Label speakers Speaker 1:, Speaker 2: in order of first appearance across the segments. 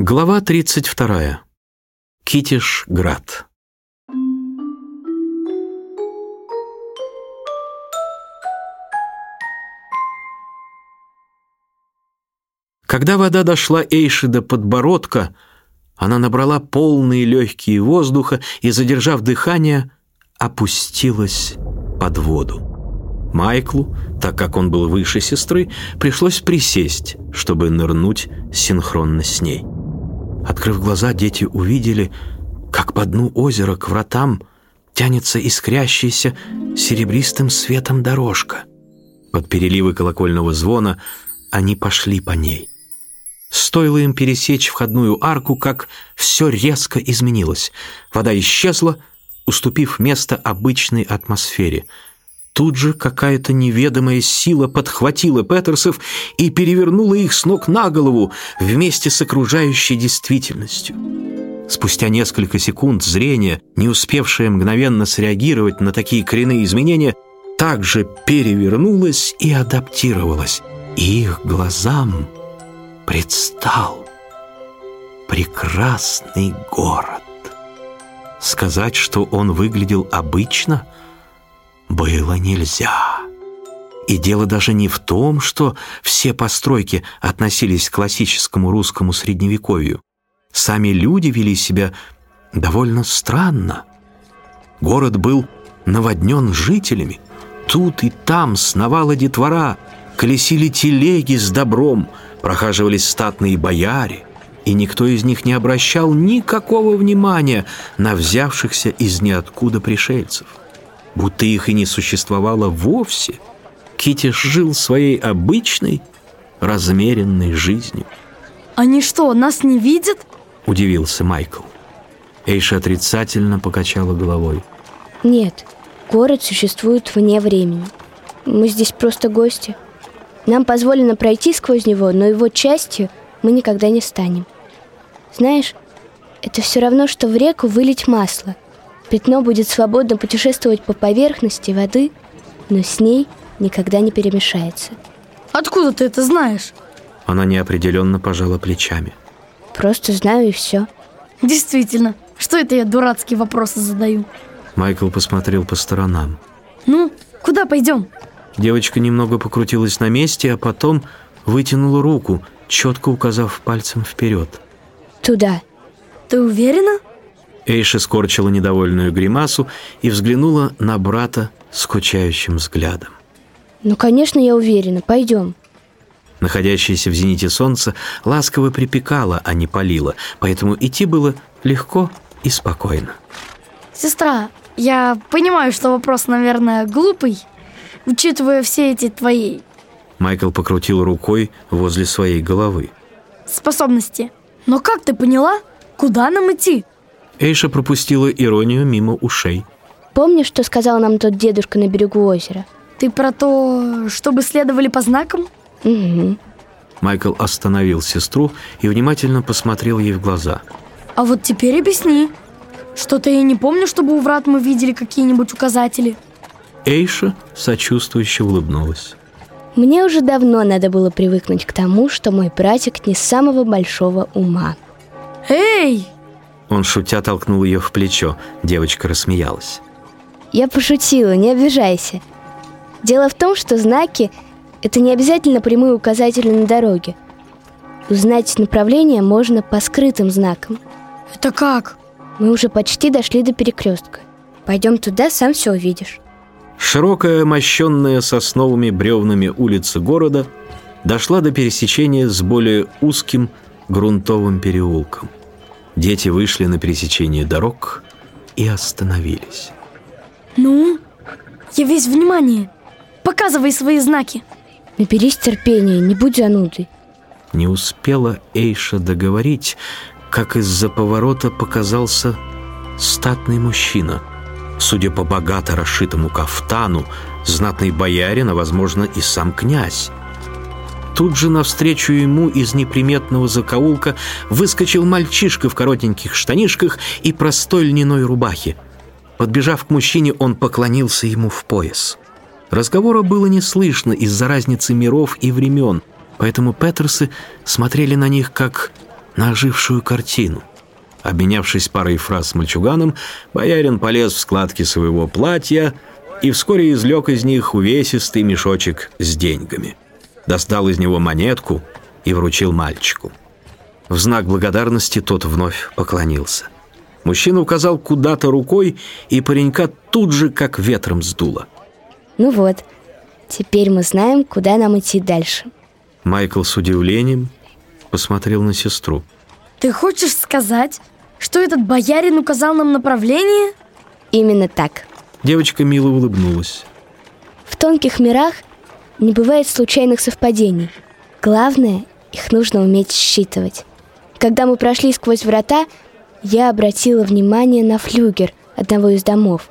Speaker 1: Глава 32. Китиш-град. Когда вода дошла Эйши до подбородка, она набрала полные легкие воздуха и, задержав дыхание, опустилась под воду. Майклу, так как он был выше сестры, пришлось присесть, чтобы нырнуть синхронно с ней. Открыв глаза, дети увидели, как по дну озера к вратам тянется искрящаяся серебристым светом дорожка. Под переливы колокольного звона они пошли по ней. Стоило им пересечь входную арку, как все резко изменилось. Вода исчезла, уступив место обычной атмосфере — Тут же какая-то неведомая сила подхватила Петерсов и перевернула их с ног на голову вместе с окружающей действительностью. Спустя несколько секунд зрение, не успевшее мгновенно среагировать на такие коренные изменения, также перевернулось и адаптировалось. И их глазам предстал прекрасный город. Сказать, что он выглядел обычно – было нельзя. И дело даже не в том, что все постройки относились к классическому русскому средневековью. Сами люди вели себя довольно странно. Город был наводнен жителями. Тут и там сновала детвора, колесили телеги с добром, прохаживались статные бояре, и никто из них не обращал никакого внимания на взявшихся из ниоткуда пришельцев будто их и не существовало вовсе. Китиш жил своей обычной, размеренной жизнью.
Speaker 2: «Они что, нас не видят?»
Speaker 1: – удивился Майкл. Эйша отрицательно покачала головой.
Speaker 3: «Нет, город существует вне времени. Мы здесь просто гости. Нам позволено пройти сквозь него, но его частью мы никогда не станем. Знаешь, это все равно, что в реку вылить масло – Пятно будет свободно путешествовать по поверхности воды, но с ней никогда не перемешается.
Speaker 2: Откуда ты это знаешь?
Speaker 1: Она неопределенно пожала плечами.
Speaker 3: Просто знаю и все.
Speaker 2: Действительно, что это я дурацкие вопросы задаю?
Speaker 1: Майкл посмотрел по сторонам.
Speaker 2: Ну, куда пойдем?
Speaker 1: Девочка немного покрутилась на месте, а потом вытянула руку, четко указав пальцем вперед.
Speaker 3: Туда.
Speaker 2: Ты уверена?
Speaker 1: Эйша скорчила недовольную гримасу и взглянула на брата скучающим взглядом.
Speaker 3: «Ну, конечно, я уверена. Пойдем».
Speaker 1: Находящееся в зените солнце ласково припекало, а не палило, поэтому идти было легко и спокойно.
Speaker 2: «Сестра, я понимаю, что вопрос, наверное, глупый, учитывая все эти твои...»
Speaker 1: Майкл покрутил рукой возле своей головы.
Speaker 2: «Способности. Но как ты поняла, куда нам идти?»
Speaker 1: Эйша пропустила иронию мимо ушей.
Speaker 3: Помнишь, что сказал нам тот дедушка на берегу озера?
Speaker 2: Ты про то, чтобы следовали по знакам?
Speaker 3: Угу.
Speaker 1: Майкл остановил сестру и внимательно посмотрел ей в глаза.
Speaker 2: А вот теперь объясни. Что-то я не помню, чтобы у врат мы видели какие-нибудь указатели.
Speaker 1: Эйша сочувствующе улыбнулась.
Speaker 3: Мне уже давно надо было привыкнуть к тому, что мой братик не самого большого ума.
Speaker 2: Эй,
Speaker 1: он, шутя, толкнул ее в плечо. Девочка рассмеялась.
Speaker 3: Я пошутила, не обижайся. Дело в том, что знаки – это не обязательно прямые указатели на дороге. Узнать направление можно по скрытым знакам.
Speaker 2: Это как?
Speaker 3: Мы уже почти дошли до перекрестка. Пойдем туда, сам все увидишь.
Speaker 1: Широкая, мощенная сосновыми бревнами улица города дошла до пересечения с более узким грунтовым переулком. Дети вышли на пересечение дорог и остановились.
Speaker 2: Ну, я весь внимание. Показывай свои знаки.
Speaker 3: Наберись терпения, не будь занудой.
Speaker 1: Не успела Эйша договорить, как из-за поворота показался статный мужчина. Судя по богато расшитому кафтану, знатный боярин, а, возможно, и сам князь. Тут же навстречу ему из неприметного закоулка выскочил мальчишка в коротеньких штанишках и простой льняной рубахе. Подбежав к мужчине, он поклонился ему в пояс. Разговора было не слышно из-за разницы миров и времен, поэтому Петерсы смотрели на них как на ожившую картину. Обменявшись парой фраз с мальчуганом, боярин полез в складки своего платья и вскоре извлек из них увесистый мешочек с деньгами. Достал из него монетку и вручил мальчику. В знак благодарности тот вновь поклонился. Мужчина указал куда-то рукой, и паренька тут же как ветром сдуло.
Speaker 3: Ну вот, теперь мы знаем, куда нам идти дальше.
Speaker 1: Майкл с удивлением посмотрел на сестру.
Speaker 2: Ты хочешь сказать, что этот боярин указал нам направление?
Speaker 3: Именно так.
Speaker 1: Девочка мило улыбнулась.
Speaker 3: В тонких мирах не бывает случайных совпадений. Главное, их нужно уметь считывать. Когда мы прошли сквозь врата, я обратила внимание на флюгер одного из домов.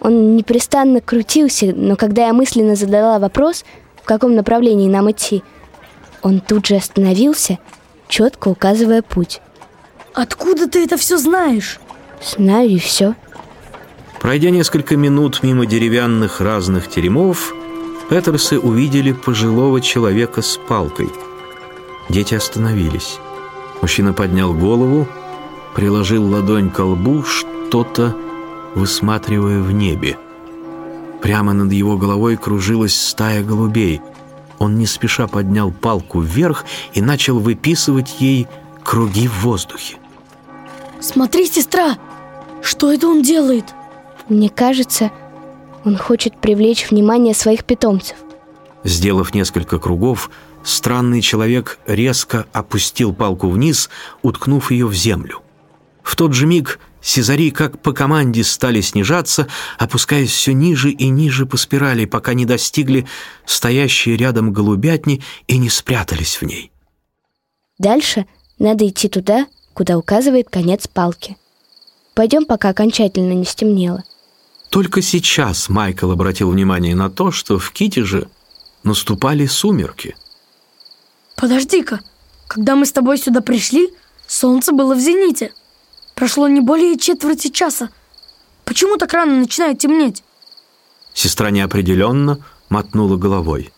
Speaker 3: Он непрестанно крутился, но когда я мысленно задала вопрос, в каком направлении нам идти, он тут же остановился, четко указывая путь.
Speaker 2: Откуда ты это все знаешь?
Speaker 3: Знаю и все.
Speaker 1: Пройдя несколько минут мимо деревянных разных теремов, Петерсы увидели пожилого человека с палкой. Дети остановились. Мужчина поднял голову, приложил ладонь к лбу, что-то высматривая в небе. Прямо над его головой кружилась стая голубей. Он не спеша поднял палку вверх и начал выписывать ей круги в воздухе.
Speaker 2: Смотри, сестра, что это он делает?
Speaker 3: Мне кажется, он хочет привлечь внимание своих питомцев.
Speaker 1: Сделав несколько кругов, странный человек резко опустил палку вниз, уткнув ее в землю. В тот же миг Сезари, как по команде, стали снижаться, опускаясь все ниже и ниже по спирали, пока не достигли стоящей рядом голубятни и не спрятались в ней.
Speaker 3: Дальше надо идти туда, куда указывает конец палки. Пойдем, пока окончательно не стемнело.
Speaker 1: Только сейчас Майкл обратил внимание на то, что в Китеже наступали сумерки.
Speaker 2: Подожди-ка, когда мы с тобой сюда пришли, солнце было в зените. Прошло не более четверти часа. Почему так рано начинает темнеть?
Speaker 1: Сестра неопределенно мотнула головой.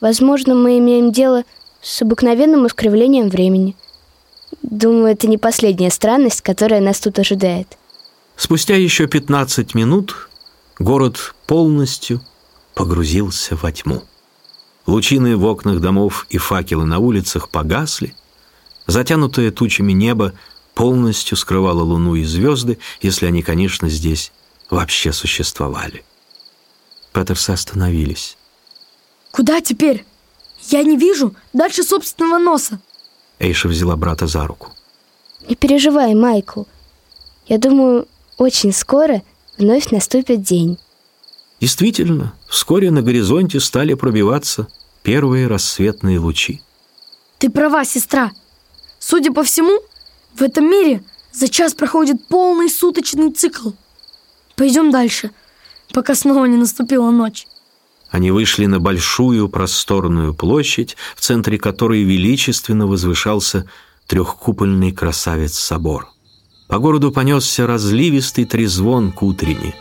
Speaker 3: Возможно, мы имеем дело с обыкновенным искривлением времени. Думаю, это не последняя странность, которая нас тут ожидает.
Speaker 1: Спустя еще 15 минут город полностью погрузился во тьму. Лучины в окнах домов и факелы на улицах погасли. Затянутое тучами небо полностью скрывало луну и звезды, если они, конечно, здесь вообще существовали. Петерсы остановились.
Speaker 2: Куда теперь? Я не вижу дальше собственного носа.
Speaker 1: Эйша взяла брата за руку.
Speaker 3: Не переживай, Майкл. Я думаю, очень скоро вновь наступит день.
Speaker 1: Действительно, вскоре на горизонте стали пробиваться первые рассветные лучи.
Speaker 2: Ты права, сестра. Судя по всему, в этом мире за час проходит полный суточный цикл. Пойдем дальше, пока снова не наступила ночь.
Speaker 1: Они вышли на большую просторную площадь, в центре которой величественно возвышался трехкупольный красавец-собор. По городу понесся разливистый трезвон к утренне.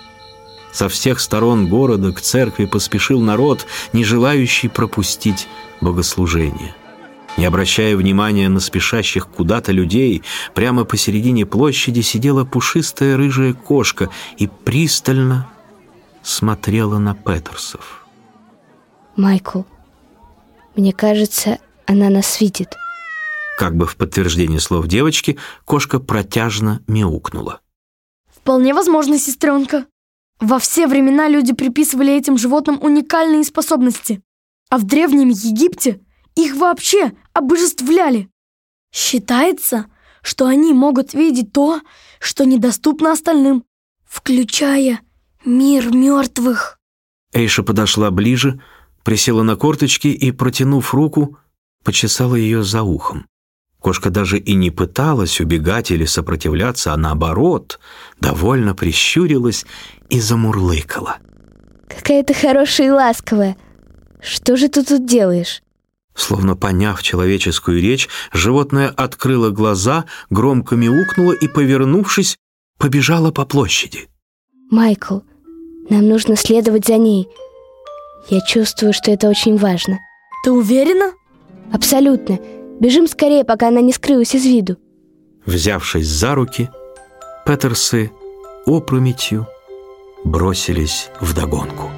Speaker 1: Со всех сторон города к церкви поспешил народ, не желающий пропустить богослужение. Не обращая внимания на спешащих куда-то людей, прямо посередине площади сидела пушистая рыжая кошка и пристально смотрела на Петерсов.
Speaker 3: Майкл, мне кажется, она нас видит.
Speaker 1: Как бы в подтверждение слов девочки, кошка протяжно мяукнула.
Speaker 2: Вполне возможно, сестренка. Во все времена люди приписывали этим животным уникальные способности. А в Древнем Египте их вообще обожествляли. Считается, что они могут видеть то, что недоступно остальным, включая мир мертвых.
Speaker 1: Эйша подошла ближе, присела на корточки и, протянув руку, почесала ее за ухом. Кошка даже и не пыталась убегать или сопротивляться, а наоборот, довольно прищурилась и замурлыкала.
Speaker 3: Какая ты хорошая и ласковая. Что же ты тут делаешь?
Speaker 1: Словно поняв человеческую речь, животное открыло глаза, громко мяукнуло и, повернувшись, побежало по площади.
Speaker 3: Майкл, нам нужно следовать за ней. Я чувствую, что это очень важно.
Speaker 2: Ты уверена?
Speaker 3: Абсолютно. Бежим скорее, пока она не скрылась из виду.
Speaker 1: Взявшись за руки, Петерсы опрометью бросились в догонку.